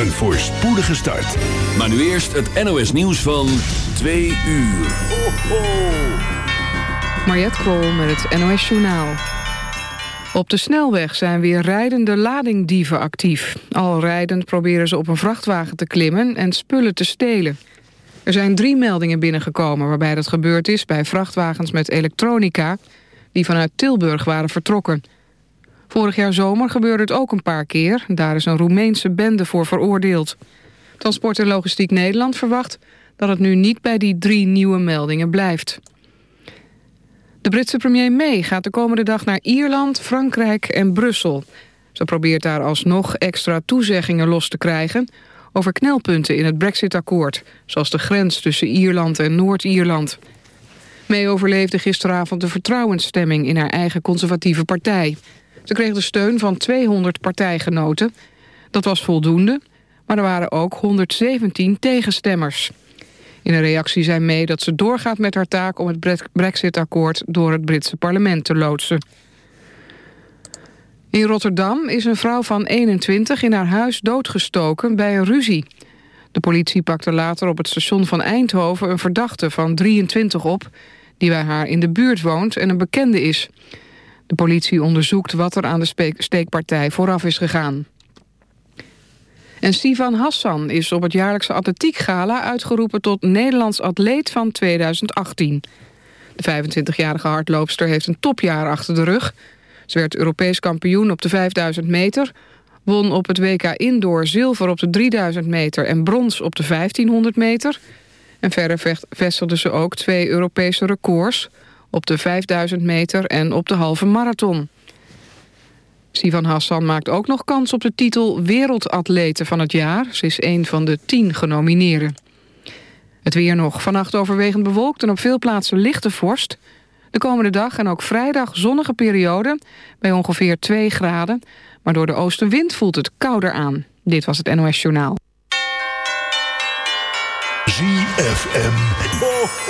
Een voorspoedige start. Maar nu eerst het NOS nieuws van 2 uur. Ho, ho. Mariette Krol met het NOS Journaal. Op de snelweg zijn weer rijdende ladingdieven actief. Al rijdend proberen ze op een vrachtwagen te klimmen en spullen te stelen. Er zijn drie meldingen binnengekomen waarbij dat gebeurd is... bij vrachtwagens met elektronica die vanuit Tilburg waren vertrokken. Vorig jaar zomer gebeurde het ook een paar keer. Daar is een Roemeense bende voor veroordeeld. Transport en Logistiek Nederland verwacht dat het nu niet bij die drie nieuwe meldingen blijft. De Britse premier May gaat de komende dag naar Ierland, Frankrijk en Brussel. Ze probeert daar alsnog extra toezeggingen los te krijgen... over knelpunten in het brexit-akkoord... zoals de grens tussen Ierland en Noord-Ierland. May overleefde gisteravond de vertrouwensstemming in haar eigen conservatieve partij. Ze kreeg de steun van 200 partijgenoten. Dat was voldoende, maar er waren ook 117 tegenstemmers. In een reactie zei May dat ze doorgaat met haar taak om het brexit-akkoord door het Britse parlement te loodsen. In Rotterdam is een vrouw van 21 in haar huis doodgestoken bij een ruzie. De politie pakte later op het station van Eindhoven een verdachte van 23 op... die bij haar in de buurt woont en een bekende is. De politie onderzoekt wat er aan de steekpartij vooraf is gegaan. En Sivan Hassan is op het jaarlijkse atletiekgala uitgeroepen tot Nederlands atleet van 2018. De 25-jarige hardloopster heeft een topjaar achter de rug. Ze werd Europees kampioen op de 5000 meter, won op het WK Indoor zilver op de 3000 meter en brons op de 1500 meter. En verder vestigde ze ook twee Europese records op de 5000 meter en op de halve marathon. Sivan Hassan maakt ook nog kans op de titel Wereldatlete van het jaar. Ze is een van de tien genomineerden. Het weer nog. Vannacht overwegend bewolkt en op veel plaatsen lichte vorst. De komende dag en ook vrijdag zonnige periode bij ongeveer 2 graden. Maar door de oostenwind voelt het kouder aan. Dit was het NOS Journaal. ZFM.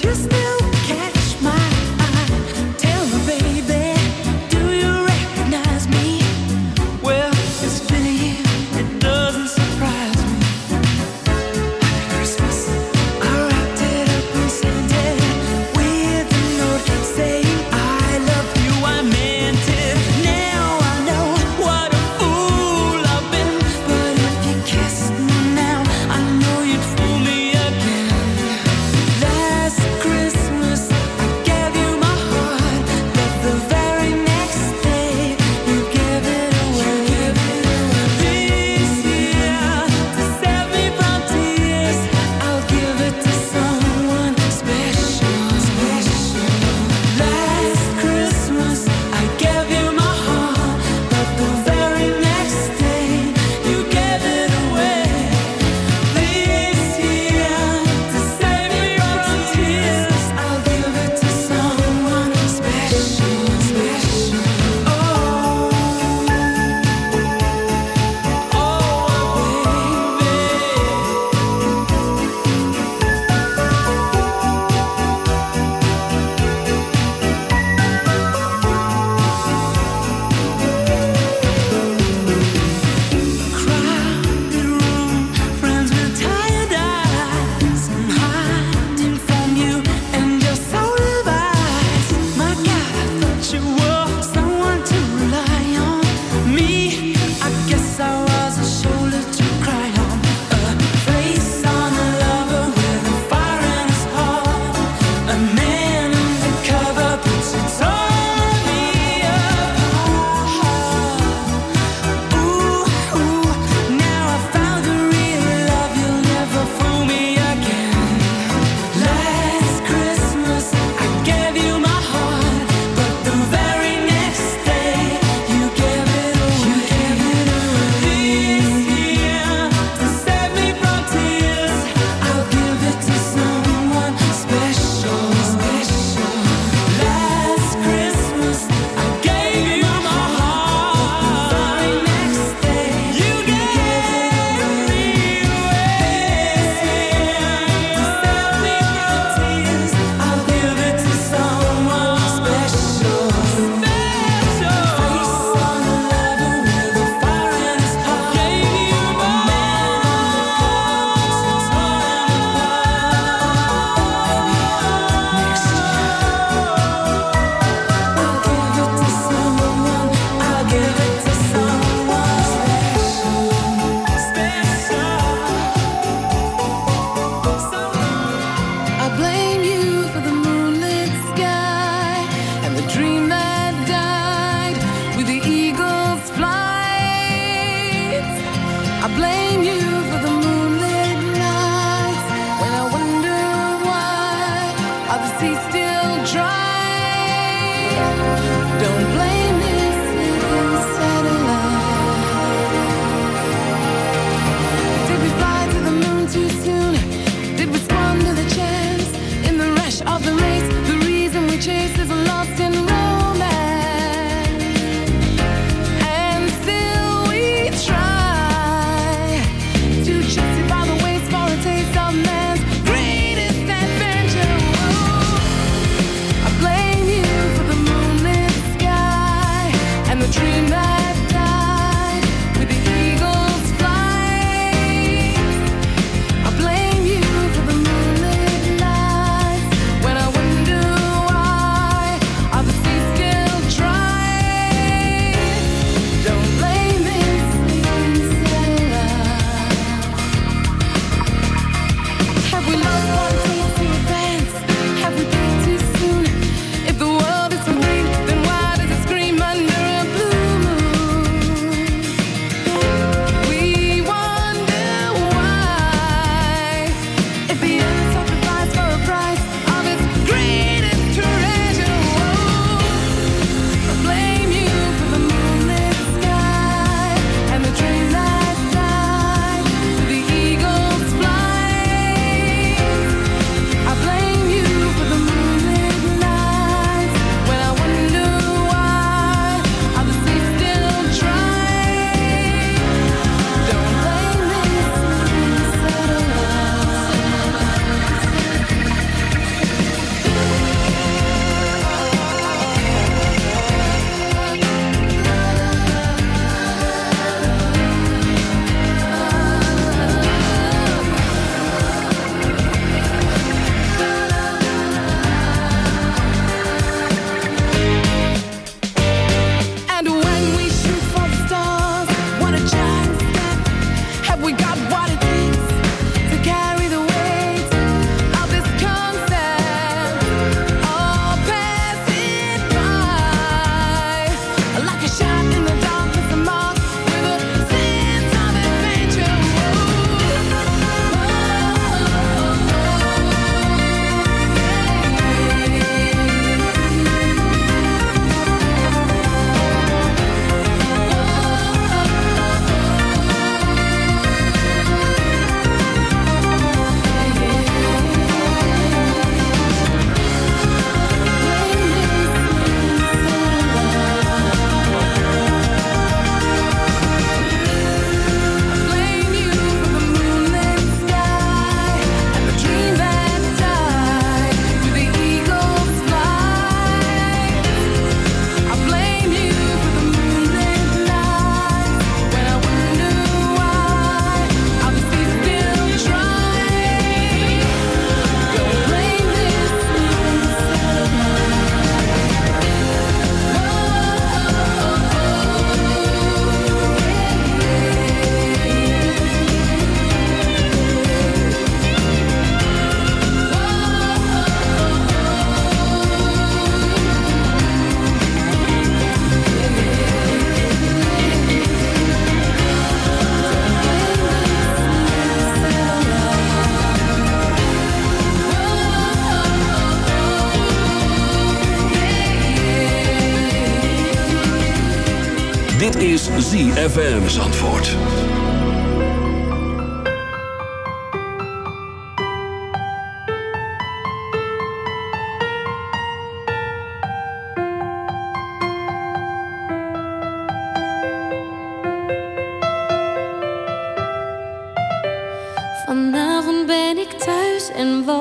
Chris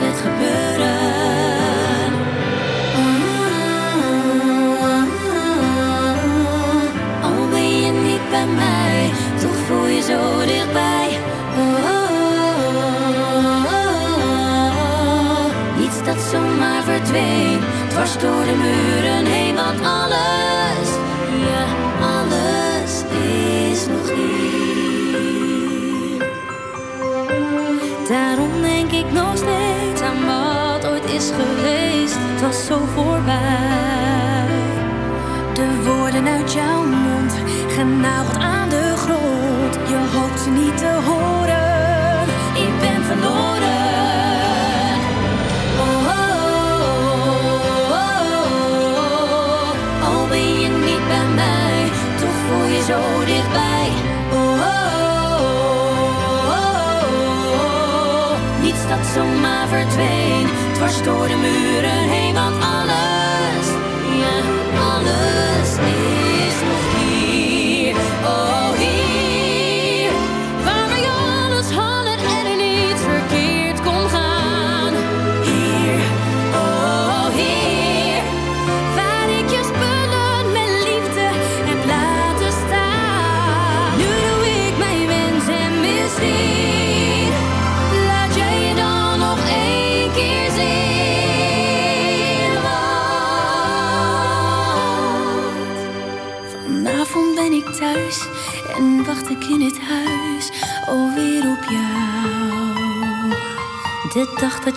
het gebeuren. Al ben je niet bij mij, toch voel je zo dichtbij. Iets dat zomaar verdween, dwars door de muren heen, wat alles, ja, alles is nog niet. Daarom denk ik nog steeds het was zo voorbij. De woorden uit jouw mond gaan aan. dwars door de muren.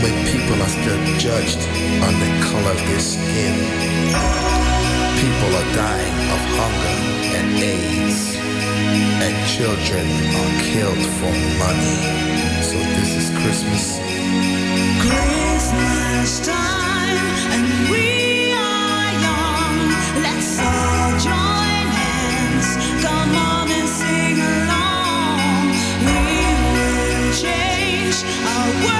but people are still judged on the color of their skin. People are dying of hunger and AIDS, and children are killed for money. So this is Christmas. Christmas time, and we are young. Let's all join hands. Come on and sing along. We will change our world.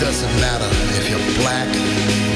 doesn't matter if you're black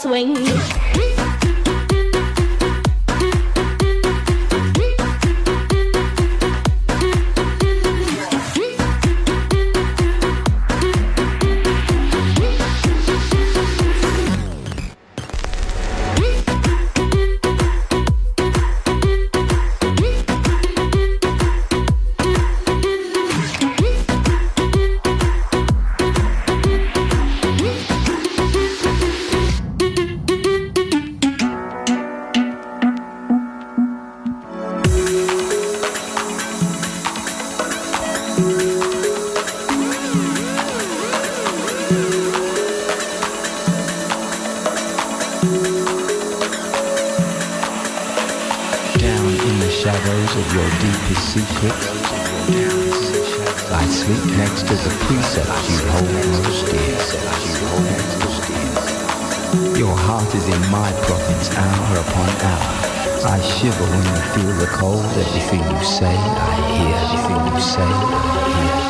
swing? feel the cold. Everything you say, I hear. Everything you say, I hear.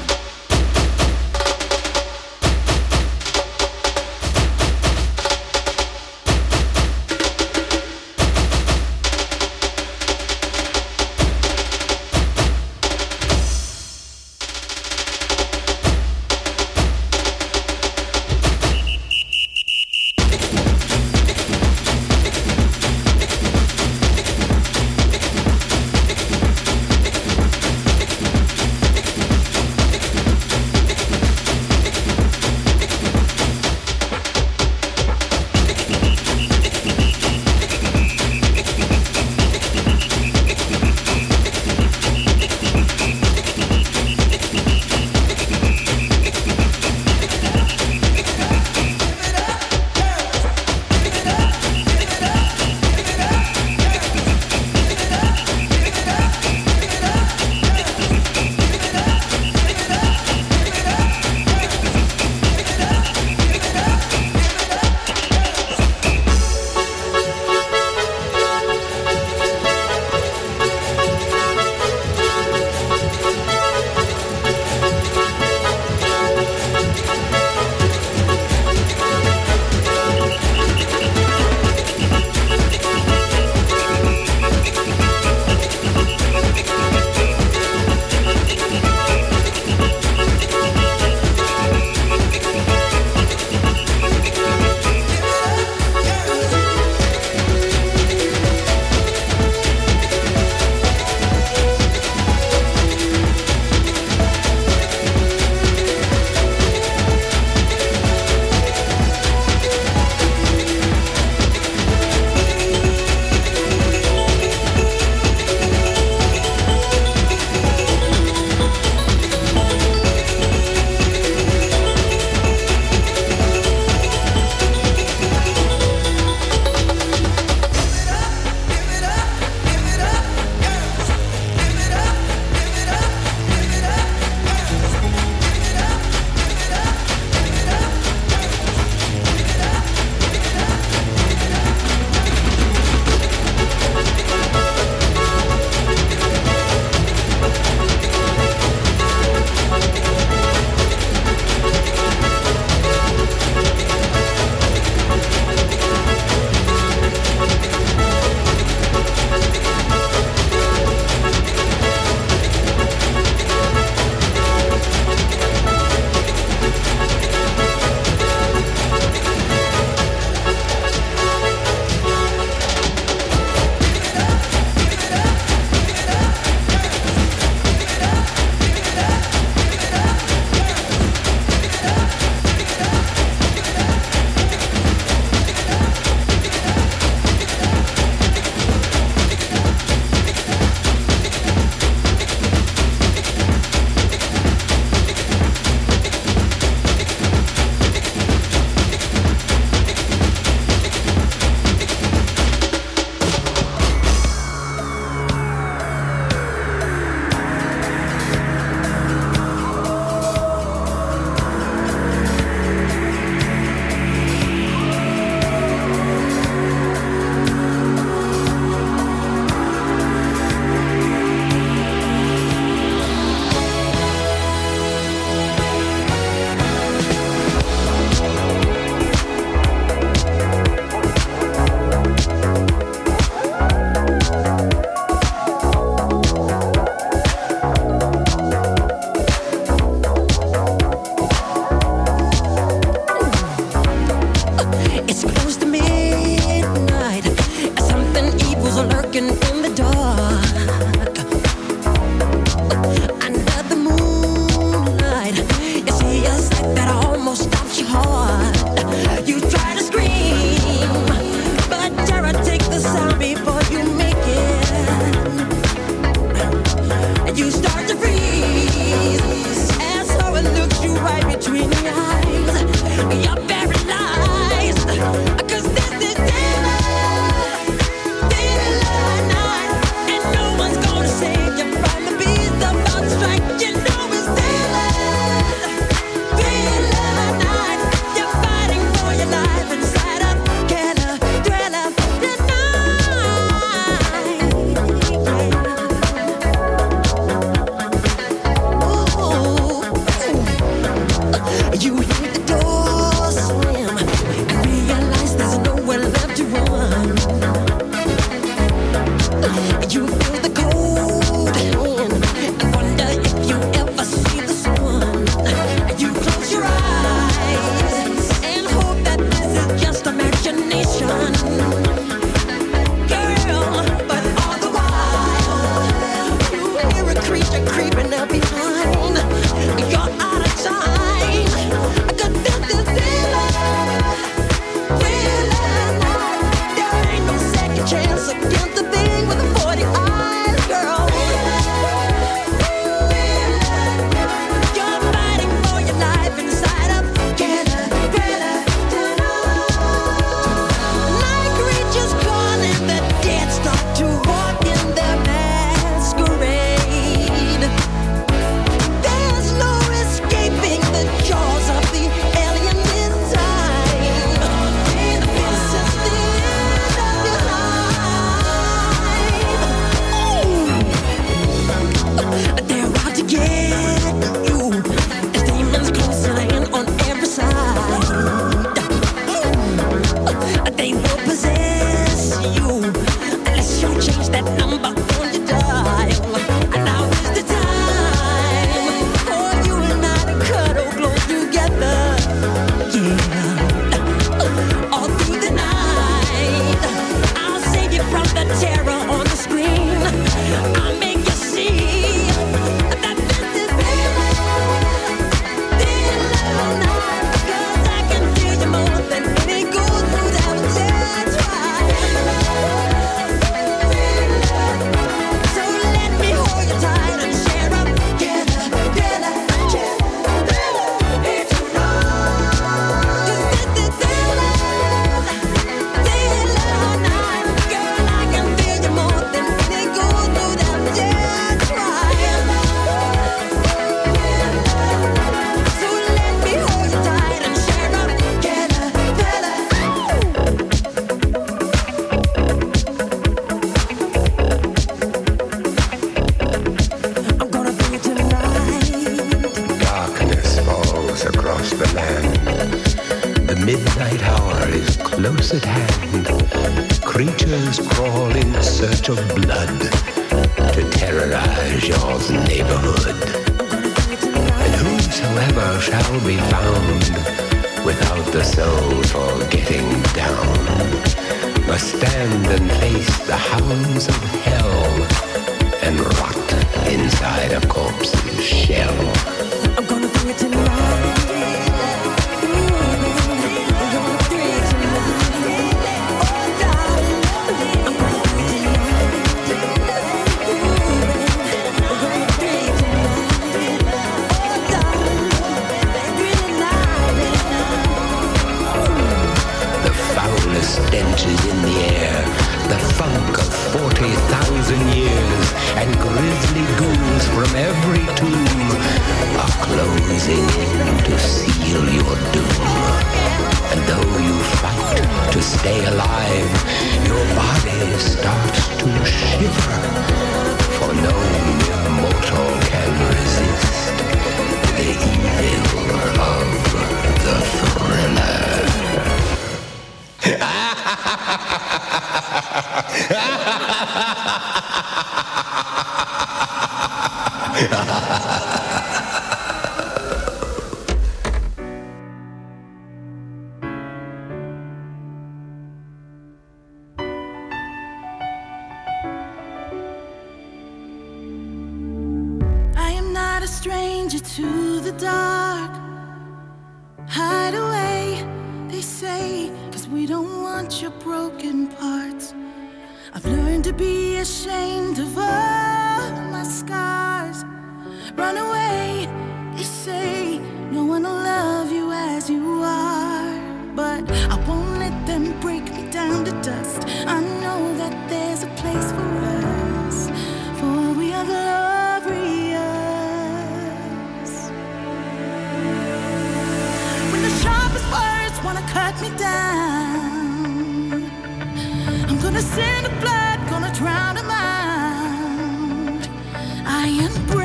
I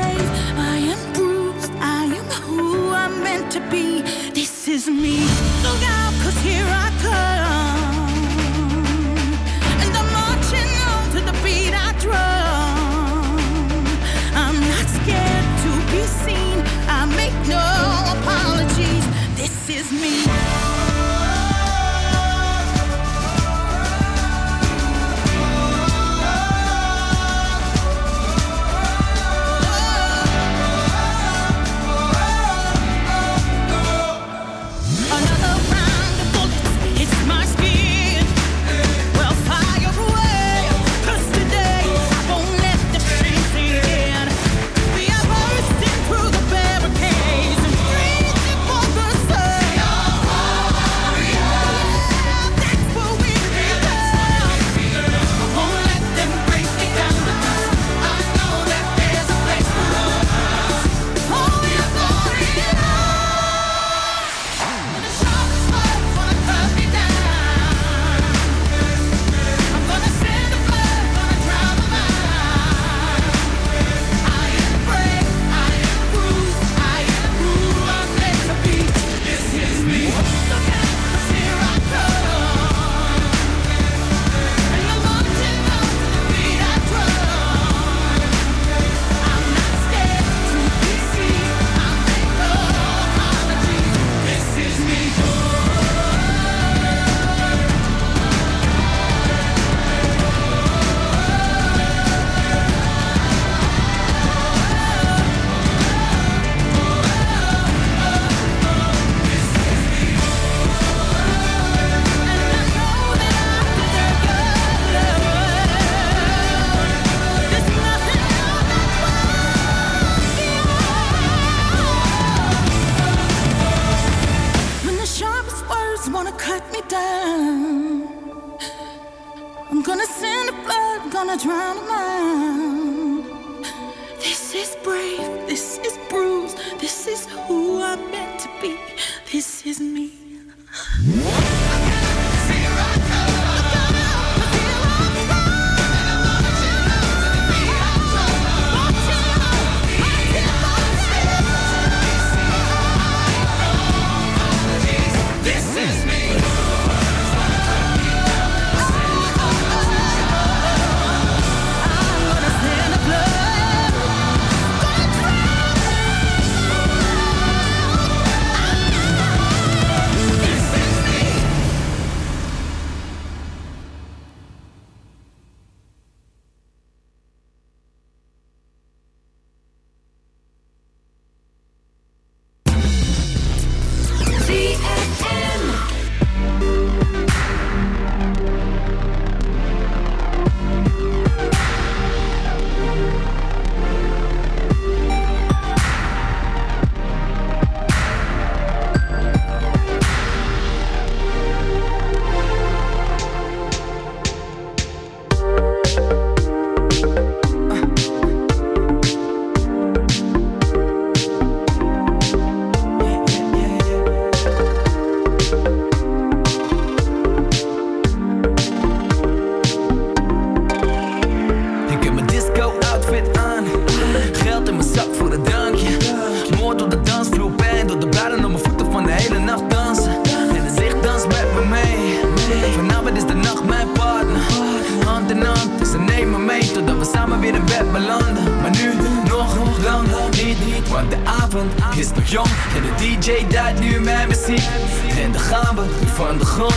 En dan gaan we van de grond.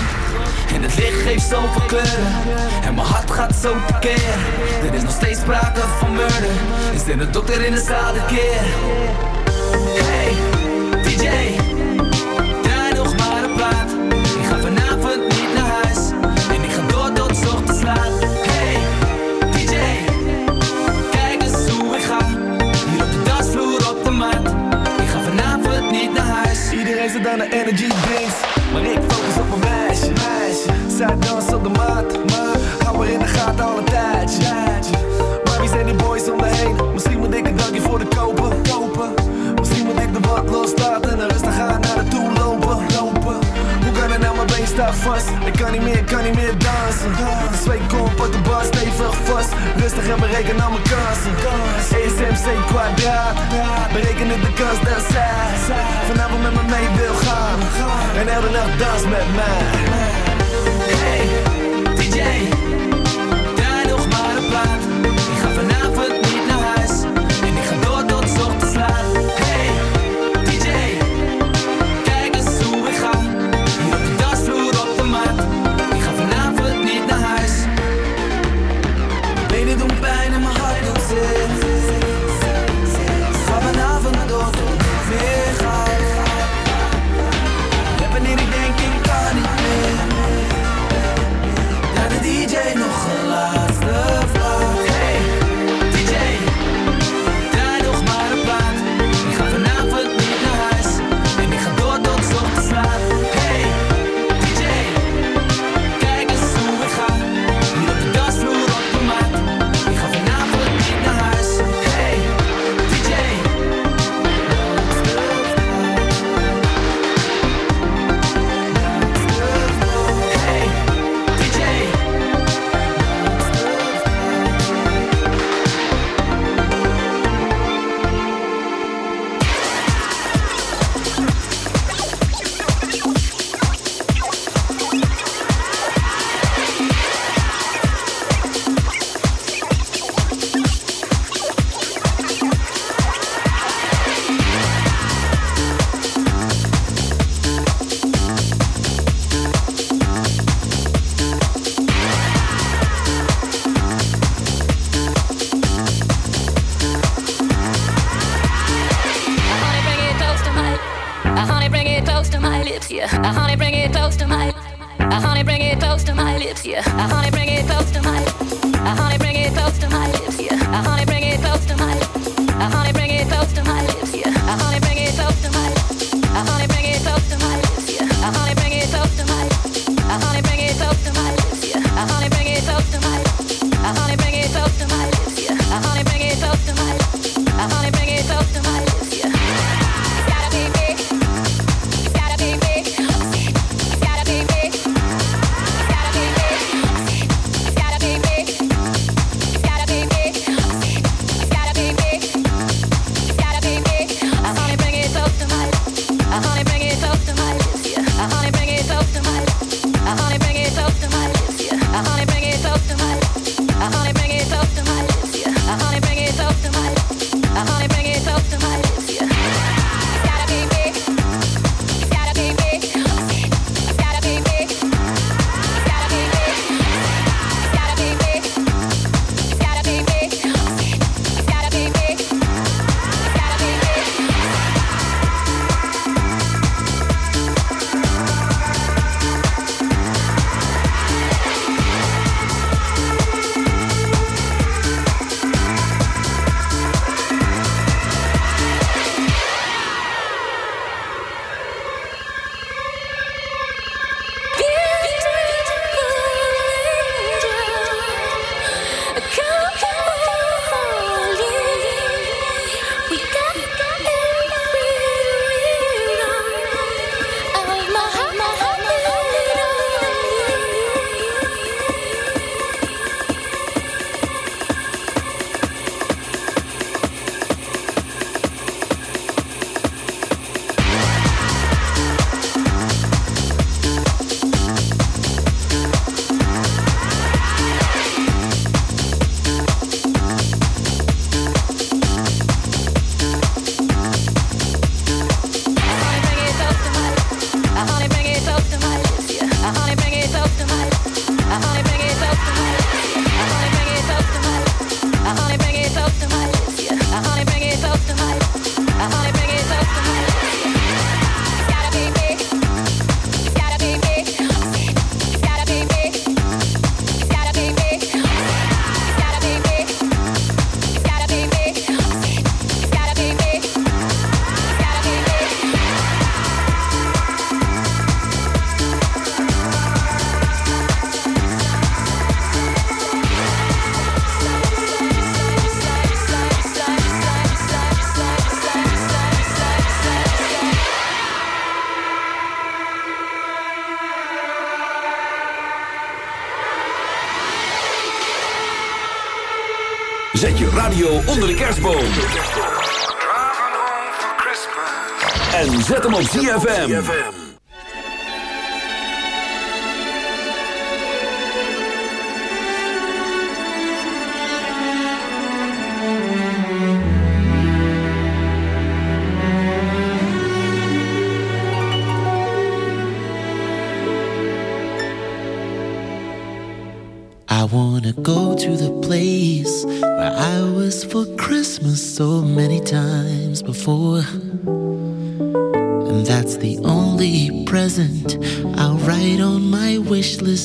En het licht geeft zoveel kleuren. En mijn hart gaat zo tekeer. Er is nog steeds sprake van murder. Is dit een dokter in de zaal keer. dan de energy drinks. Maar ik focus op mijn meisje, Zij dansen op de mat. maar Hou in de gaten al een tijdje, tijdje Maar wie zijn die boys om me heen? Misschien moet ik een dankje voor de kopen, kopen. Misschien moet ik de wat loslaten Ik kan niet meer, ik kan niet meer dansen. Twee kom, op de bas, stevig vast. Rustig en bereken al mijn kansen. ESMC kwadraat, berekenen de kans dat zij vanavond met me mee wil gaan. En elke nacht dans met mij. ZFM. I wanna go to the place where I was for Christmas so many times before.